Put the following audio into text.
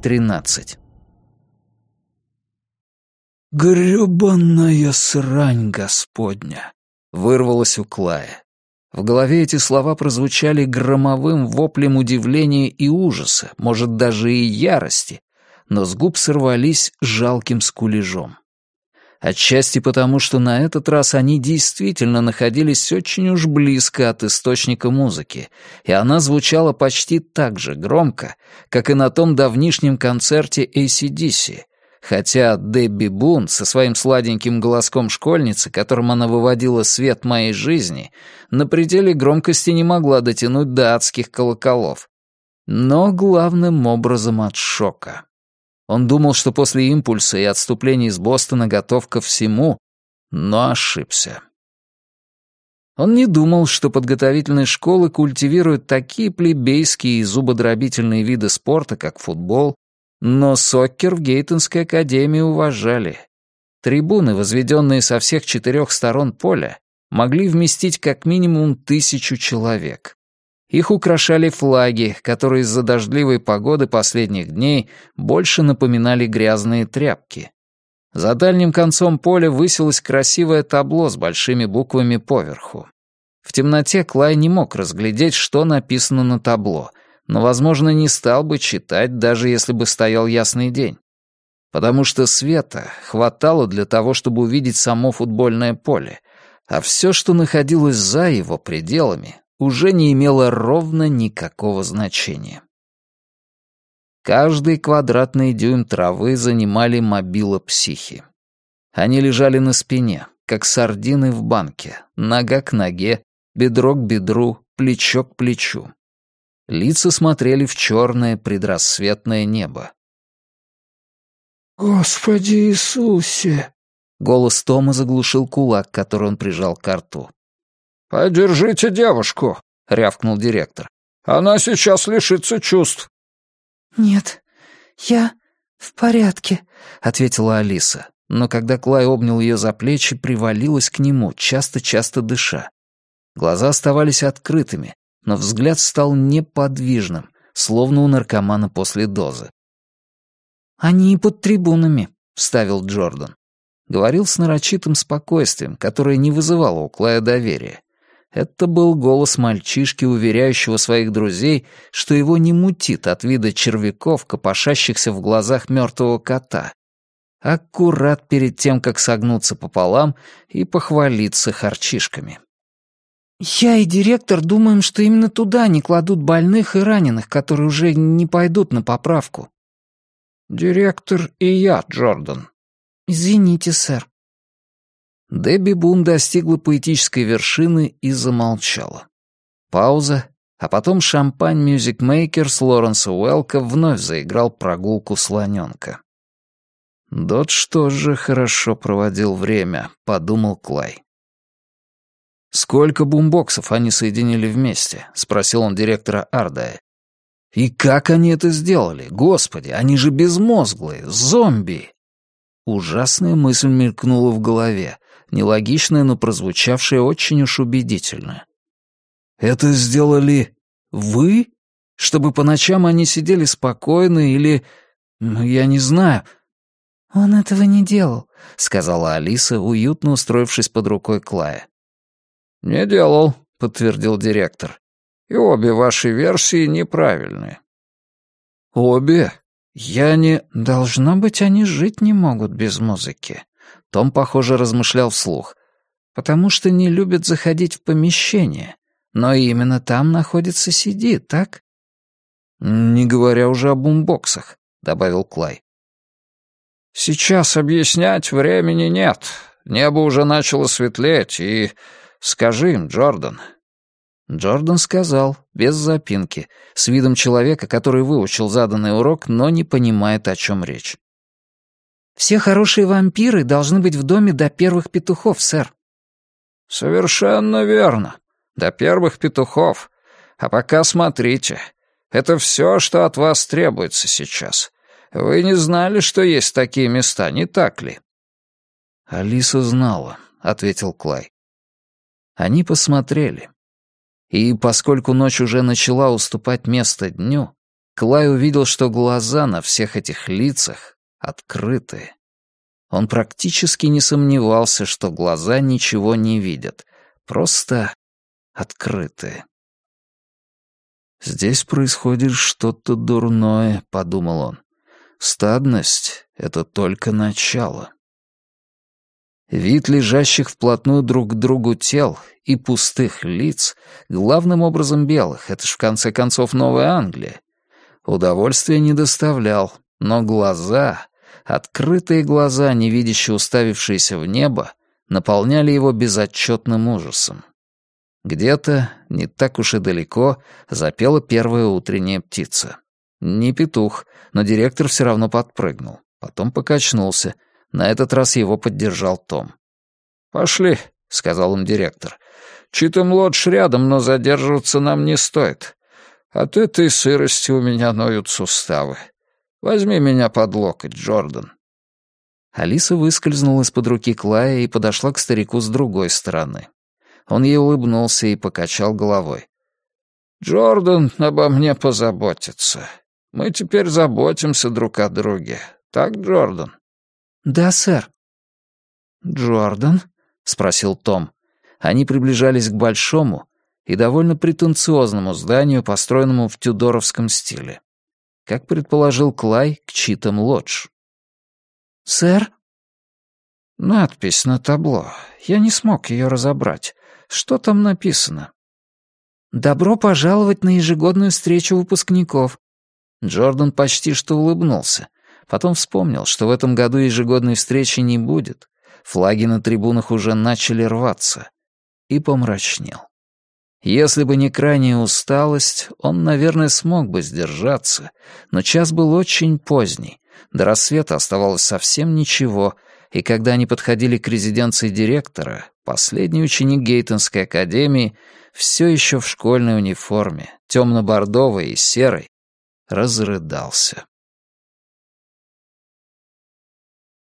9.13. «Грёбаная срань Господня!» — вырвалась у Клая. В голове эти слова прозвучали громовым воплем удивления и ужаса, может, даже и ярости, но с губ сорвались жалким скулежом. Отчасти потому, что на этот раз они действительно находились очень уж близко от источника музыки, и она звучала почти так же громко, как и на том давнишнем концерте ACDC, хотя Дебби Бун со своим сладеньким голоском школьницы, которым она выводила свет моей жизни, на пределе громкости не могла дотянуть до адских колоколов. Но главным образом от шока. Он думал, что после импульса и отступления из Бостона готов ко всему, но ошибся. Он не думал, что подготовительные школы культивируют такие плебейские и зубодробительные виды спорта, как футбол, но соккер в Гейтонской академии уважали. Трибуны, возведенные со всех четырех сторон поля, могли вместить как минимум тысячу человек. Их украшали флаги, которые из-за дождливой погоды последних дней больше напоминали грязные тряпки. За дальним концом поля высилось красивое табло с большими буквами поверху. В темноте Клай не мог разглядеть, что написано на табло, но, возможно, не стал бы читать, даже если бы стоял ясный день. Потому что света хватало для того, чтобы увидеть само футбольное поле, а все, что находилось за его пределами, уже не имело ровно никакого значения. Каждый квадратный дюйм травы занимали мобила психи. Они лежали на спине, как сардины в банке, нога к ноге, бедро к бедру, плечо к плечу. Лица смотрели в черное предрассветное небо. «Господи Иисусе!» Голос Тома заглушил кулак, который он прижал к рту. «Подержите девушку», — рявкнул директор. «Она сейчас лишится чувств». «Нет, я в порядке», — ответила Алиса. Но когда Клай обнял ее за плечи, привалилась к нему, часто-часто дыша. Глаза оставались открытыми, но взгляд стал неподвижным, словно у наркомана после дозы. «Они и под трибунами», — вставил Джордан. Говорил с нарочитым спокойствием, которое не вызывало у Клая доверия. Это был голос мальчишки, уверяющего своих друзей, что его не мутит от вида червяков, копошащихся в глазах мертвого кота. Аккурат перед тем, как согнуться пополам и похвалиться харчишками. «Я и директор думаем, что именно туда они кладут больных и раненых, которые уже не пойдут на поправку». «Директор и я, Джордан». «Извините, сэр». Дебби Бун достигла поэтической вершины и замолчала. Пауза, а потом шампань Music Maker с Лоренса Уэлка вновь заиграл прогулку слоненка. «Дот что же хорошо проводил время», — подумал Клай. «Сколько бумбоксов они соединили вместе?» — спросил он директора Ардая. «И как они это сделали? Господи, они же безмозглые, зомби!» Ужасная мысль мелькнула в голове нелогичное, но прозвучавшее очень уж убедительно. «Это сделали вы? Чтобы по ночам они сидели спокойно или... Ну, я не знаю». «Он этого не делал», — сказала Алиса, уютно устроившись под рукой Клая. «Не делал», — подтвердил директор. «И обе ваши версии неправильные». «Обе? Я не...» «Должно быть, они жить не могут без музыки», том, похоже, размышлял вслух. «Потому что не любят заходить в помещение. Но именно там находится Сиди, так?» «Не говоря уже о бумбоксах», — добавил Клай. «Сейчас объяснять времени нет. Небо уже начало светлеть, и... Скажи им, Джордан». Джордан сказал, без запинки, с видом человека, который выучил заданный урок, но не понимает, о чем речь. Все хорошие вампиры должны быть в доме до первых петухов, сэр». «Совершенно верно. До первых петухов. А пока смотрите. Это все, что от вас требуется сейчас. Вы не знали, что есть такие места, не так ли?» «Алиса знала», — ответил Клай. Они посмотрели. И поскольку ночь уже начала уступать место дню, Клай увидел, что глаза на всех этих лицах открыты. Он практически не сомневался, что глаза ничего не видят, просто открыты. «Здесь происходит что-то дурное», — подумал он. «Стадность — это только начало». Вид лежащих вплотную друг к другу тел и пустых лиц, главным образом белых, это ж в конце концов Новая Англия, удовольствия не доставлял, но глаза, открытые глаза, невидяще уставившиеся в небо, наполняли его безотчетным ужасом. Где-то, не так уж и далеко, запела первая утренняя птица. Не петух, но директор все равно подпрыгнул. Потом покачнулся. На этот раз его поддержал Том. «Пошли», — сказал им директор. «Читам лодж рядом, но задерживаться нам не стоит. От этой сырости у меня ноют суставы. Возьми меня под локоть, Джордан». Алиса выскользнула из-под руки Клая и подошла к старику с другой стороны. Он ей улыбнулся и покачал головой. «Джордан обо мне позаботится. Мы теперь заботимся друг о друге. Так, Джордан?» «Да, сэр». «Джордан?» — спросил Том. Они приближались к большому и довольно претенциозному зданию, построенному в тюдоровском стиле. Как предположил Клай, к Читам Лодж. «Сэр?» «Надпись на табло. Я не смог ее разобрать. Что там написано?» «Добро пожаловать на ежегодную встречу выпускников». Джордан почти что улыбнулся. Потом вспомнил, что в этом году ежегодной встречи не будет. Флаги на трибунах уже начали рваться. И помрачнел. Если бы не крайняя усталость, он, наверное, смог бы сдержаться, но час был очень поздний, до рассвета оставалось совсем ничего, и когда они подходили к резиденции директора, последний ученик Гейтонской академии, все еще в школьной униформе, темно-бордовой и серой, разрыдался.